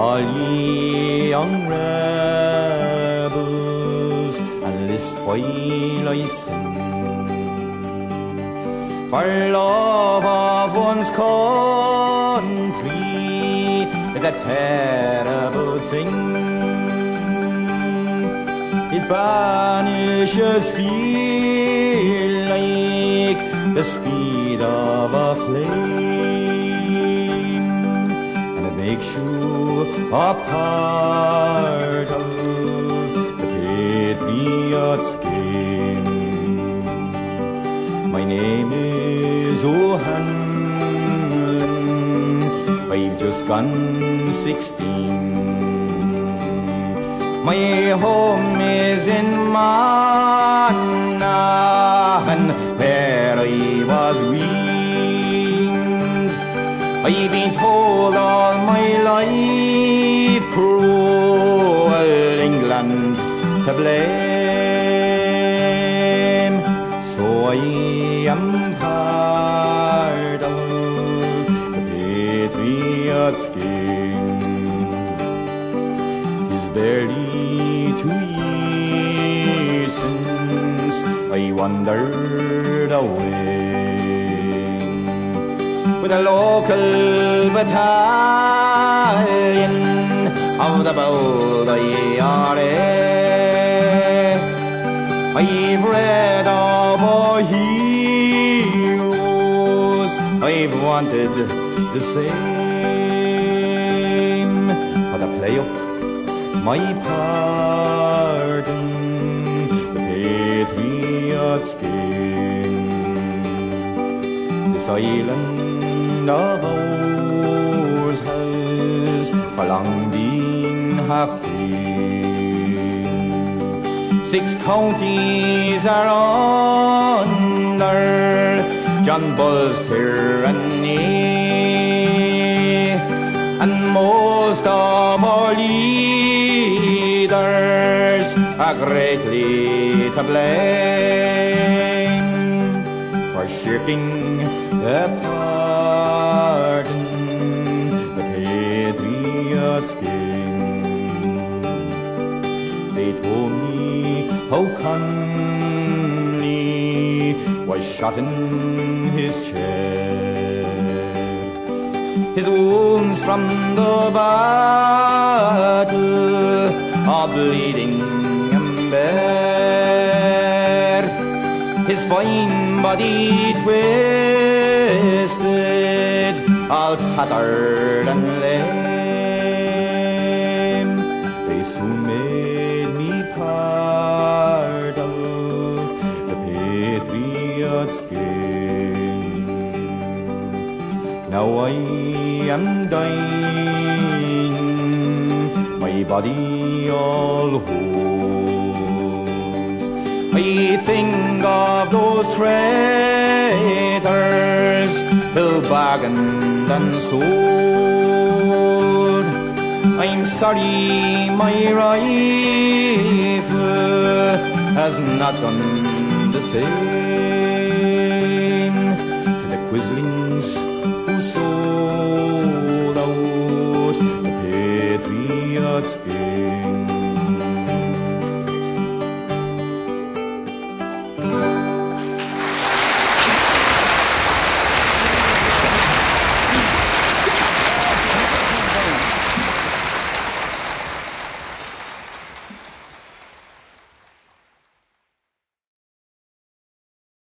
all ye young rebels, and list while I sing. For love of one's country is a terrible thing. It banishes fear like the speed of a flame, a part of the patriot's game. My name is O'Hanlon. I've just gone sixteen. My home is in Monaghan, where I was weaned. I've been told all my life wandered away. With a local battalion of the IRA. I've read of heroes, I've wanted the same, but I play up my part in the Patriots game. This island of ours has for long been free. Six counties are under John Bull's tyranny, and most of our leaders are greatly to blame for shirking their part in the Patriots' game. They told me how Conley was shot in his chest. His wounds from the battle are bleeding and bare. His fine body twisted, all tattered and lame. Now I am dying, my body all holds. I think of those traitors who bargained and sold. I'm sorry my rifle has not done the same to the quislings